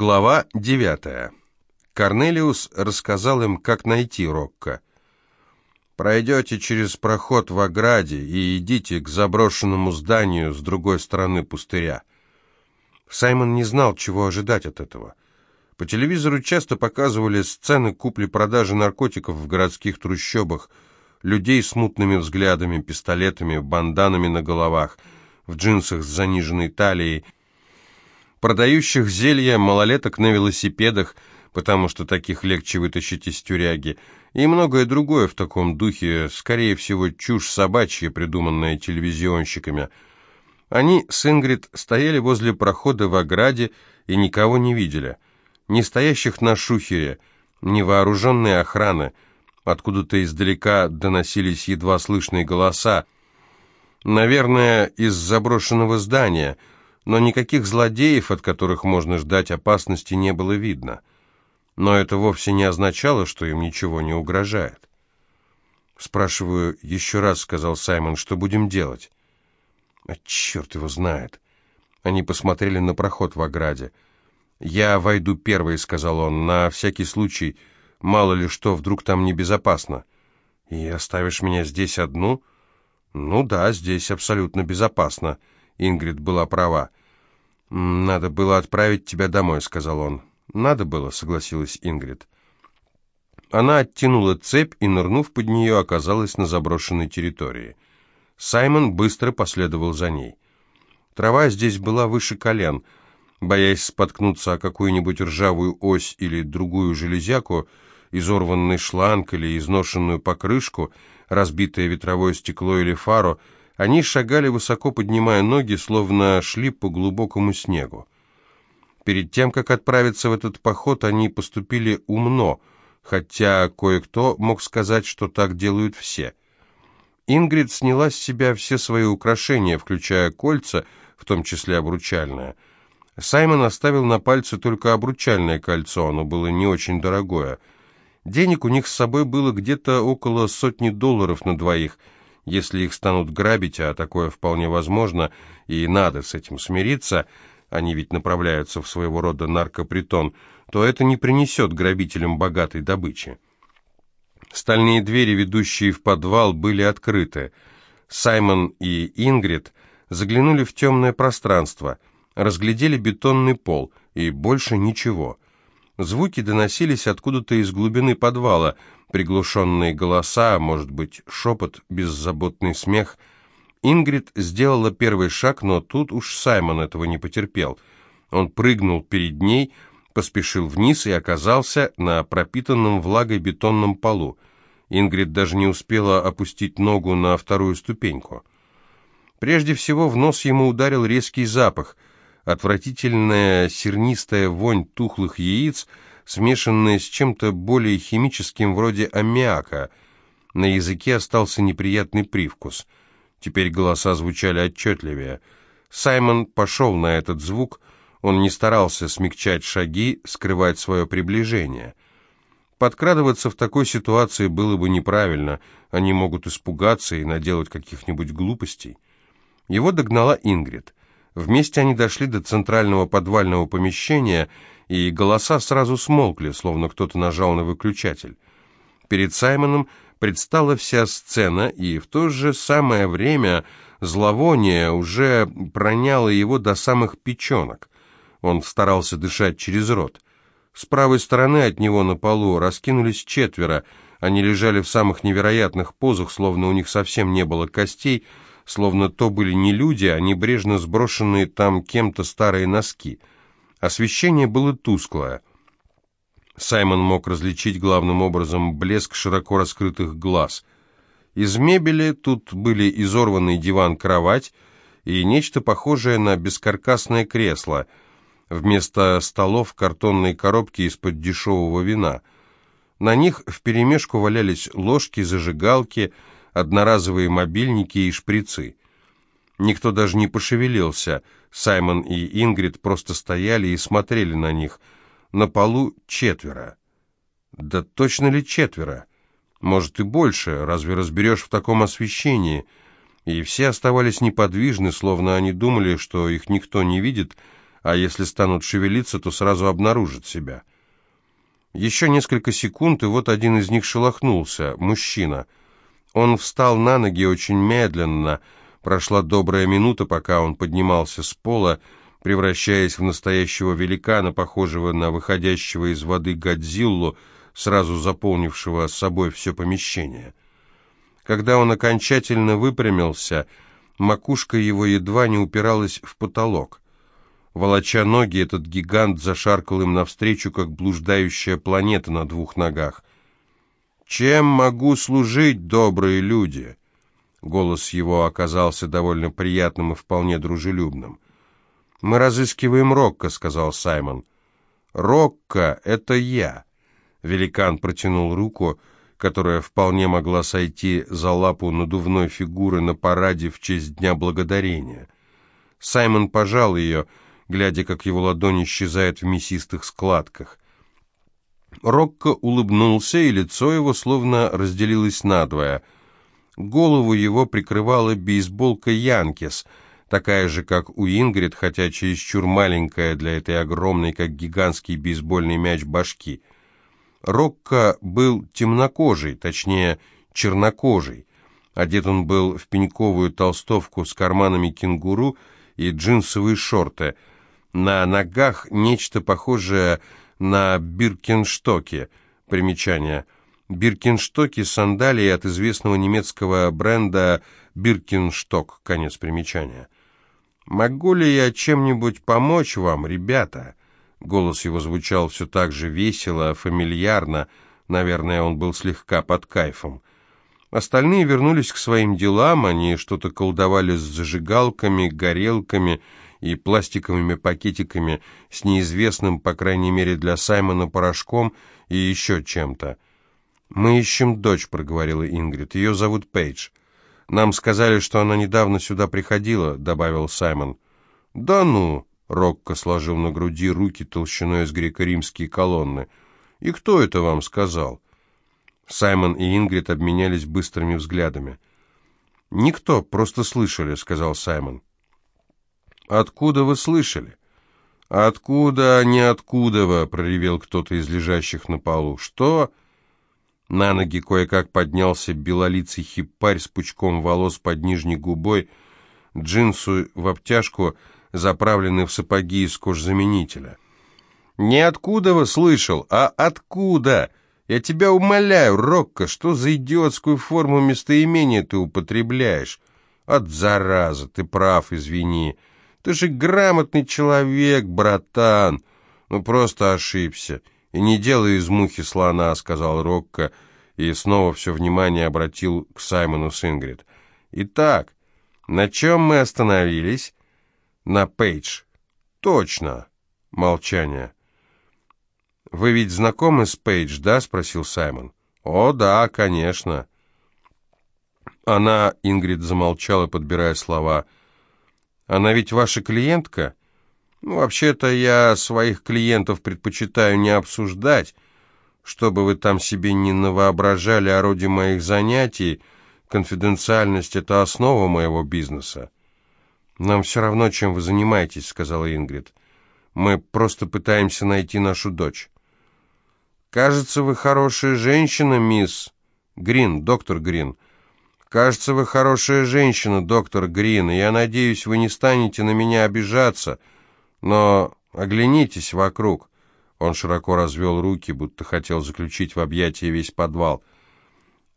Глава 9. Корнелиус рассказал им, как найти Рокко. «Пройдете через проход в ограде и идите к заброшенному зданию с другой стороны пустыря». Саймон не знал, чего ожидать от этого. По телевизору часто показывали сцены купли-продажи наркотиков в городских трущобах, людей с мутными взглядами, пистолетами, банданами на головах, в джинсах с заниженной талией – продающих зелья, малолеток на велосипедах, потому что таких легче вытащить из тюряги, и многое другое в таком духе, скорее всего, чушь собачья, придуманная телевизионщиками. Они с Ингрид стояли возле прохода в ограде и никого не видели. Ни стоящих на шухере, ни вооруженной охраны. Откуда-то издалека доносились едва слышные голоса. Наверное, из заброшенного здания — но никаких злодеев, от которых можно ждать опасности, не было видно. Но это вовсе не означало, что им ничего не угрожает. «Спрашиваю еще раз», — сказал Саймон, — «что будем делать?» «А черт его знает». Они посмотрели на проход в ограде. «Я войду первый», — сказал он, — «на всякий случай, мало ли что, вдруг там небезопасно». «И оставишь меня здесь одну?» «Ну да, здесь абсолютно безопасно», — Ингрид была права. «Надо было отправить тебя домой», — сказал он. «Надо было», — согласилась Ингрид. Она оттянула цепь и, нырнув под нее, оказалась на заброшенной территории. Саймон быстро последовал за ней. Трава здесь была выше колен. Боясь споткнуться о какую-нибудь ржавую ось или другую железяку, изорванный шланг или изношенную покрышку, разбитое ветровое стекло или фару, они шагали, высоко поднимая ноги, словно шли по глубокому снегу. Перед тем, как отправиться в этот поход, они поступили умно, хотя кое-кто мог сказать, что так делают все. Ингрид сняла с себя все свои украшения, включая кольца, в том числе обручальное. Саймон оставил на пальце только обручальное кольцо, оно было не очень дорогое. Денег у них с собой было где-то около сотни долларов на двоих – если их станут грабить, а такое вполне возможно, и надо с этим смириться, они ведь направляются в своего рода наркопритон, то это не принесет грабителям богатой добычи. Стальные двери, ведущие в подвал, были открыты. Саймон и Ингрид заглянули в темное пространство, разглядели бетонный пол и больше ничего. Звуки доносились откуда-то из глубины подвала – приглушенные голоса, может быть, шепот, беззаботный смех. Ингрид сделала первый шаг, но тут уж Саймон этого не потерпел. Он прыгнул перед ней, поспешил вниз и оказался на пропитанном влагой бетонном полу. Ингрид даже не успела опустить ногу на вторую ступеньку. Прежде всего в нос ему ударил резкий запах. Отвратительная сернистая вонь тухлых яиц — смешанное с чем-то более химическим вроде аммиака. На языке остался неприятный привкус. Теперь голоса звучали отчетливее. Саймон пошел на этот звук, он не старался смягчать шаги, скрывать свое приближение. Подкрадываться в такой ситуации было бы неправильно, они могут испугаться и наделать каких-нибудь глупостей. Его догнала Ингрид. Вместе они дошли до центрального подвального помещения, и голоса сразу смолкли, словно кто-то нажал на выключатель. Перед Саймоном предстала вся сцена, и в то же самое время зловоние уже проняло его до самых печенок. Он старался дышать через рот. С правой стороны от него на полу раскинулись четверо. Они лежали в самых невероятных позах, словно у них совсем не было костей, словно то были не люди, а небрежно сброшенные там кем-то старые носки — Освещение было тусклое. Саймон мог различить главным образом блеск широко раскрытых глаз. Из мебели тут были изорванный диван-кровать и нечто похожее на бескаркасное кресло. Вместо столов картонные коробки из-под дешевого вина. На них вперемешку валялись ложки, зажигалки, одноразовые мобильники и шприцы. Никто даже не пошевелился. Саймон и Ингрид просто стояли и смотрели на них. На полу четверо. Да точно ли четверо? Может и больше, разве разберешь в таком освещении? И все оставались неподвижны, словно они думали, что их никто не видит, а если станут шевелиться, то сразу обнаружат себя. Еще несколько секунд, и вот один из них шелохнулся, мужчина. Он встал на ноги очень медленно, прошла добрая минута, пока он поднимался с пола, превращаясь в настоящего великана, похожего на выходящего из воды Годзиллу, сразу заполнившего собой все помещение. Когда он окончательно выпрямился, макушка его едва не упиралась в потолок. Волоча ноги, этот гигант зашаркал им навстречу, как блуждающая планета на двух ногах. «Чем могу служить, добрые люди?» Голос его оказался довольно приятным и вполне дружелюбным. «Мы разыскиваем Рокко», — сказал Саймон. «Рокко — это я». Великан протянул руку, которая вполне могла сойти за лапу надувной фигуры на параде в честь Дня Благодарения. Саймон пожал ее, глядя, как его ладонь исчезает в мясистых складках. Рокко улыбнулся, и лицо его словно разделилось надвое. Голову его прикрывала бейсболка «Янкис», такая же, как у Ингрид, хотя чересчур маленькая для этой огромной, как гигантский бейсбольный мяч башки. Рокко был темнокожий, точнее, чернокожий. Одет он был в пеньковую толстовку с карманами кенгуру и джинсовые шорты. На ногах нечто похожее на биркенштоки. Примечание. Биркенштоки – сандалии от известного немецкого бренда Биркеншток. Конец примечания. «Могу ли я чем-нибудь помочь вам, ребята?» Голос его звучал все так же весело, фамильярно. Наверное, он был слегка под кайфом. Остальные вернулись к своим делам, они что-то колдовали с зажигалками, горелками и пластиковыми пакетиками, с неизвестным, по крайней мере для Саймона, порошком и еще чем-то. «Мы ищем дочь», — проговорила Ингрид. «Ее зовут Пейдж». «Нам сказали, что она недавно сюда приходила», — добавил Саймон. «Да ну!» — Рокко сложил на груди руки толщиной с греко-римские колонны. «И кто это вам сказал?» Саймон и Ингрид обменялись быстрыми взглядами. «Никто, просто слышали», — сказал Саймон. «Откуда вы слышали?» «Откуда, не откуда вы?» — проревел кто-то из лежащих на полу. «Что?» На ноги кое-как поднялся белолицый хипарь с пучком волос под нижней губой, джинсу в обтяжку, заправленный в сапоги из кожзаменителя. «Не откуда вы слышал, а откуда? Я тебя умоляю, Рокко, что за идиотскую форму местоимения ты употребляешь? От зараза, ты прав, извини. Ты же грамотный человек, братан. Ну, просто ошибся». «И не делай из мухи слона», — сказал Рокко, и снова все внимание обратил к Саймону с Ингрид. «Итак, на чем мы остановились?» «На Пейдж». «Точно». Молчание. «Вы ведь знакомы с Пейдж, да?» — спросил Саймон. «О, да, конечно». Она, Ингрид замолчала, подбирая слова. «Она ведь ваша клиентка?» Ну, вообще-то я своих клиентов предпочитаю не обсуждать, чтобы вы там себе не навоображали о роде моих занятий. Конфиденциальность — это основа моего бизнеса. «Нам все равно, чем вы занимаетесь», — сказала Ингрид. «Мы просто пытаемся найти нашу дочь». «Кажется, вы хорошая женщина, мисс Грин, доктор Грин. Кажется, вы хорошая женщина, доктор Грин, и я надеюсь, вы не станете на меня обижаться». Но оглянитесь вокруг. Он широко развел руки, будто хотел заключить в объятия весь подвал.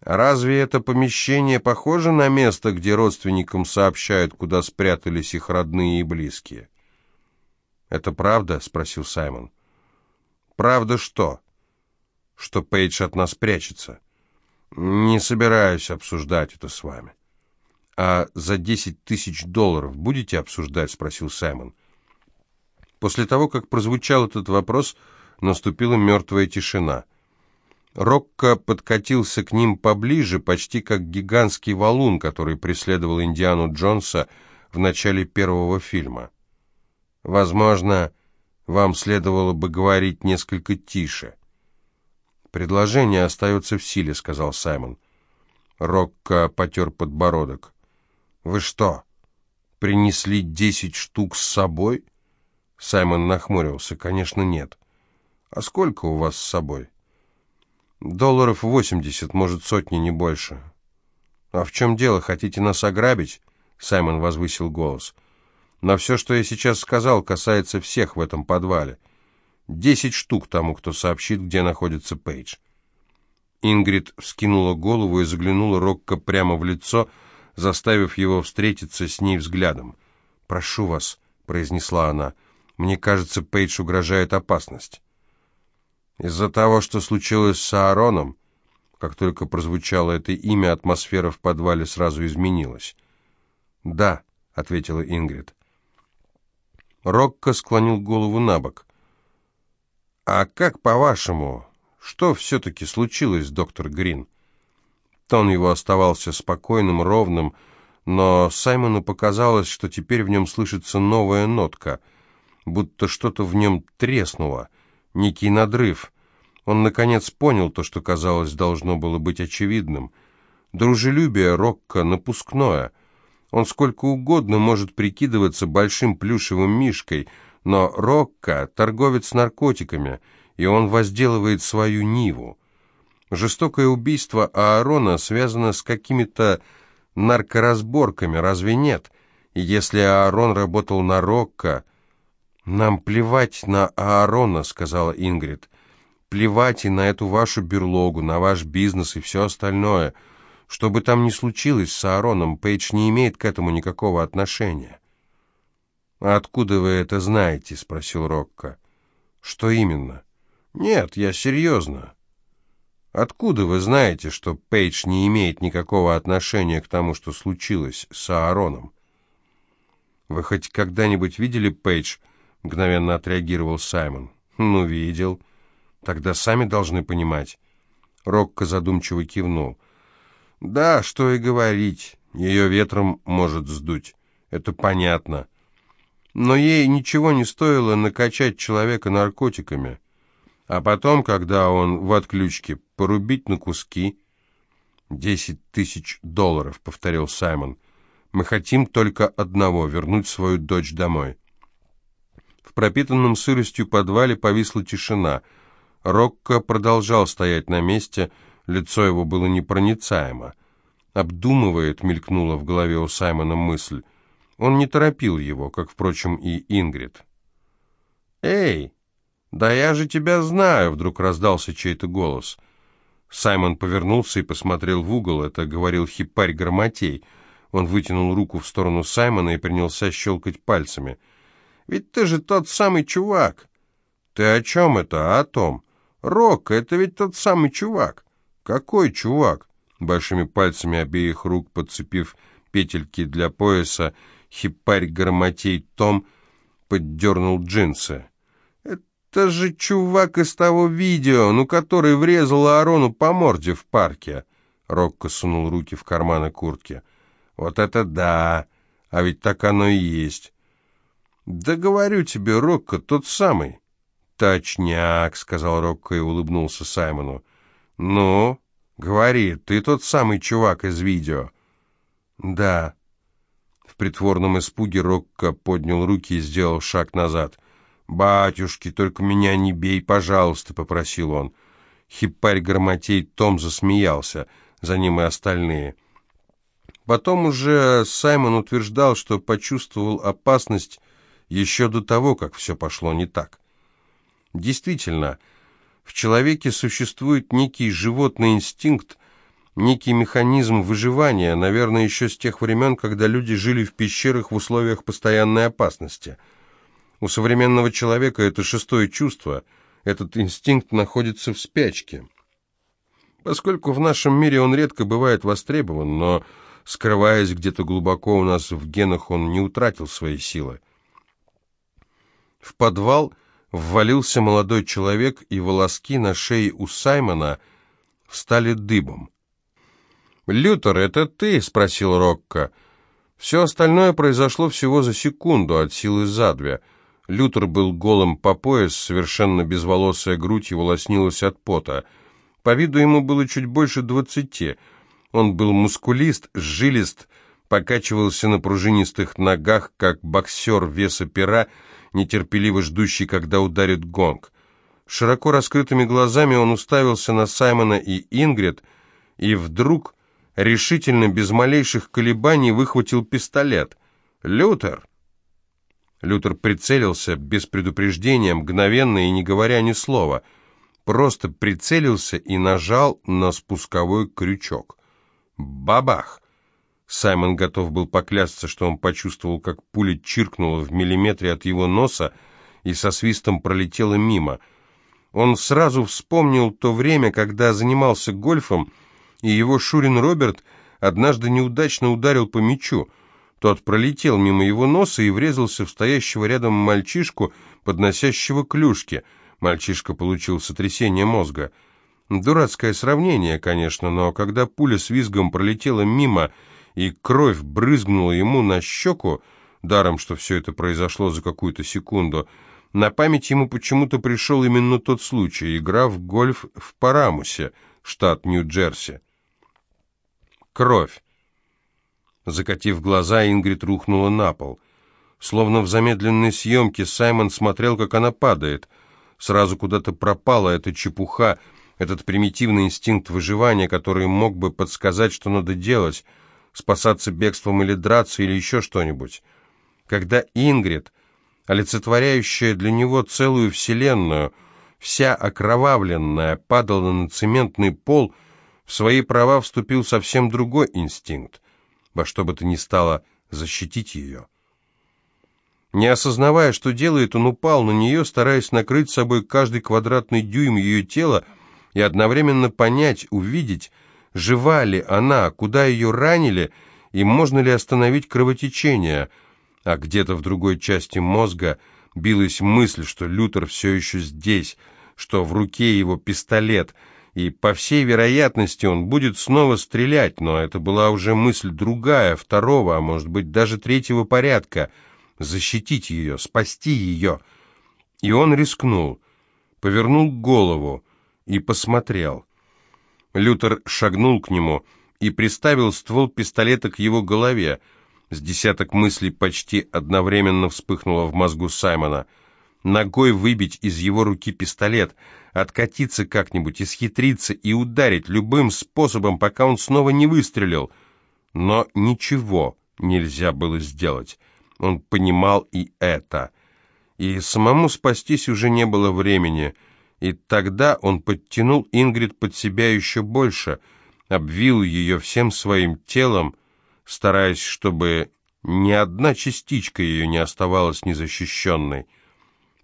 Разве это помещение похоже на место, где родственникам сообщают, куда спрятались их родные и близкие? «Это правда?» — спросил Саймон. «Правда что?» «Что Пейдж от нас прячется?» «Не собираюсь обсуждать это с вами». «А за десять тысяч долларов будете обсуждать?» — спросил Саймон. После того, как прозвучал этот вопрос, наступила мертвая тишина. Рокко подкатился к ним поближе, почти как гигантский валун, который преследовал Индиану Джонса в начале первого фильма. «Возможно, вам следовало бы говорить несколько тише». «Предложение остается в силе», — сказал Саймон. Рокко потер подбородок. «Вы что, принесли десять штук с собой?» Саймон нахмурился. «Конечно, нет. А сколько у вас с собой?» «Долларов восемьдесят, может, сотни, не больше». «А в чем дело? Хотите нас ограбить?» Саймон возвысил голос. «Но все, что я сейчас сказал, касается всех в этом подвале. Десять штук тому, кто сообщит, где находится Пейдж». Ингрид вскинула голову и заглянула Рокко прямо в лицо, заставив его встретиться с ней взглядом. «Прошу вас», — произнесла она, — «мне кажется, Пейдж угрожает опасность». «Из-за того, что случилось с Аароном?» Как только прозвучало это имя, атмосфера в подвале сразу изменилась. «Да», — ответила Ингрид. Рокко склонил голову на бок. «А как, по-вашему, что все-таки случилось, доктор Грин?» Тон его оставался спокойным, ровным, но Саймону показалось, что теперь в нем слышится новая нотка, будто что-то в нем треснуло, некий надрыв. Он, наконец, понял то, что, казалось, должно было быть очевидным. Дружелюбие Рокко напускное. Он сколько угодно может прикидываться большим плюшевым мишкой, но Рокко — торговец наркотиками, и он возделывает свою Ниву. Жестокое убийство Аарона связано с какими-то наркоразборками, разве нет? И если Аарон работал на Рокко... «Нам плевать на Аарона», — сказала Ингрид. «Плевать и на эту вашу берлогу, на ваш бизнес и все остальное. Что бы там ни случилось с Аароном, Пейдж не имеет к этому никакого отношения». «А откуда вы это знаете?» — спросил Рокко. «Что именно?» «Нет, я серьезно. Откуда вы знаете, что Пейдж не имеет никакого отношения к тому, что случилось с Аароном? Вы хоть когда-нибудь видели Пейдж? Мгновенно отреагировал Саймон. Ну, видел. Тогда сами должны понимать. Рокко задумчиво кивнул. Да, что и говорить. Ее ветром может сдуть. Это понятно. Но ей ничего не стоило накачать человека наркотиками. А потом, когда он в отключке, порубить на куски. «Десять тысяч долларов», — повторил Саймон. «Мы хотим только одного — вернуть свою дочь домой». В пропитанном сыростью подвале повисла тишина. Рокко продолжал стоять на месте, лицо его было непроницаемо. «Обдумывает», — мелькнула в голове у Саймона мысль. Он не торопил его, как, впрочем, и Ингрид. «Эй, да я же тебя знаю!» — вдруг раздался чей-то голос. Саймон повернулся и посмотрел в угол. Это говорил хипарь Громотей. Он вытянул руку в сторону Саймона и принялся щелкать пальцами. «Ведь ты же тот самый чувак!» «Ты о чем это? О том?» «Рок, это ведь тот самый чувак!» «Какой чувак?» Большими пальцами обеих рук, подцепив петельки для пояса, хипарь Громотей Том поддернул джинсы. Это же чувак из того видео, ну, который врезал Аарону по морде в парке. Рокко сунул руки в карманы куртки. Вот это да! А ведь так оно и есть. Да говорю тебе, Рокко, тот самый. Точняк, сказал Рокко и улыбнулся Саймону. Ну, говори, ты тот самый чувак из видео. Да. В притворном испуге Рокко поднял руки и сделал шаг назад. «Батюшки, только меня не бей, пожалуйста», — попросил он. Хипарь Громотей Том засмеялся, за ним и остальные. Потом уже Саймон утверждал, что почувствовал опасность еще до того, как все пошло не так. Действительно, в человеке существует некий животный инстинкт, некий механизм выживания, наверное, еще с тех времен, когда люди жили в пещерах в условиях постоянной опасности — у современного человека это шестое чувство, этот инстинкт находится в спячке. Поскольку в нашем мире он редко бывает востребован, но, скрываясь где-то глубоко у нас в генах, он не утратил свои силы. В подвал ввалился молодой человек, и волоски на шее у Саймона встали дыбом. «Лютер, это ты?» — спросил Рокко. Все остальное произошло всего за секунду, от силы за две — Лютер был голым по пояс, совершенно безволосая грудь его лоснилась от пота. По виду ему было чуть больше двадцати. Он был мускулист, жилист, покачивался на пружинистых ногах, как боксер веса пера, нетерпеливо ждущий, когда ударит гонг. Широко раскрытыми глазами он уставился на Саймона и Ингрид, и вдруг, решительно, без малейших колебаний, выхватил пистолет. «Лютер!» Лютер прицелился без предупреждения, мгновенно и не говоря ни слова. Просто прицелился и нажал на спусковой крючок. Бабах! Саймон готов был поклясться, что он почувствовал, как пуля чиркнула в миллиметре от его носа и со свистом пролетела мимо. Он сразу вспомнил то время, когда занимался гольфом, и его Шурин Роберт однажды неудачно ударил по мячу. Тот пролетел мимо его носа и врезался в стоящего рядом мальчишку, подносящего клюшки. Мальчишка получил сотрясение мозга. Дурацкое сравнение, конечно, но когда пуля с визгом пролетела мимо и кровь брызгнула ему на щеку, даром, что все это произошло за какую-то секунду, на память ему почему-то пришел именно тот случай, игра в гольф в Парамусе, штат Нью-Джерси. Кровь. Закатив глаза, Ингрид рухнула на пол. Словно в замедленной съемке Саймон смотрел, как она падает. Сразу куда-то пропала эта чепуха, этот примитивный инстинкт выживания, который мог бы подсказать, что надо делать — спасаться бегством или драться, или еще что-нибудь. Когда Ингрид, олицетворяющая для него целую вселенную, вся окровавленная, падала на цементный пол, в свои права вступил совсем другой инстинкт, во что бы то ни стало защитить ее. Не осознавая, что делает, он упал на нее, стараясь накрыть собой каждый квадратный дюйм ее тела и одновременно понять, увидеть, Жива ли она, куда ее ранили, и можно ли остановить кровотечение? А где-то в другой части мозга билась мысль, что Лютер все еще здесь, что в руке его пистолет, и, по всей вероятности, он будет снова стрелять, но это была уже мысль другая, второго, а может быть даже третьего порядка. Защитить ее, спасти ее. И он рискнул, повернул голову и посмотрел. Лютер шагнул к нему и приставил ствол пистолета к его голове. С десяток мыслей почти одновременно вспыхнуло в мозгу Саймона. Ногой выбить из его руки пистолет, откатиться как-нибудь, исхитриться и ударить любым способом, пока он снова не выстрелил. Но ничего нельзя было сделать. Он понимал и это. И самому спастись уже не было времени — и тогда он подтянул Ингрид под себя еще больше, обвил ее всем своим телом, стараясь, чтобы ни одна частичка ее не оставалась незащищенной.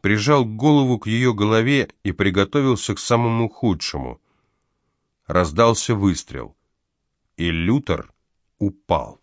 Прижал голову к ее голове и приготовился к самому худшему. Раздался выстрел, и Лютер упал.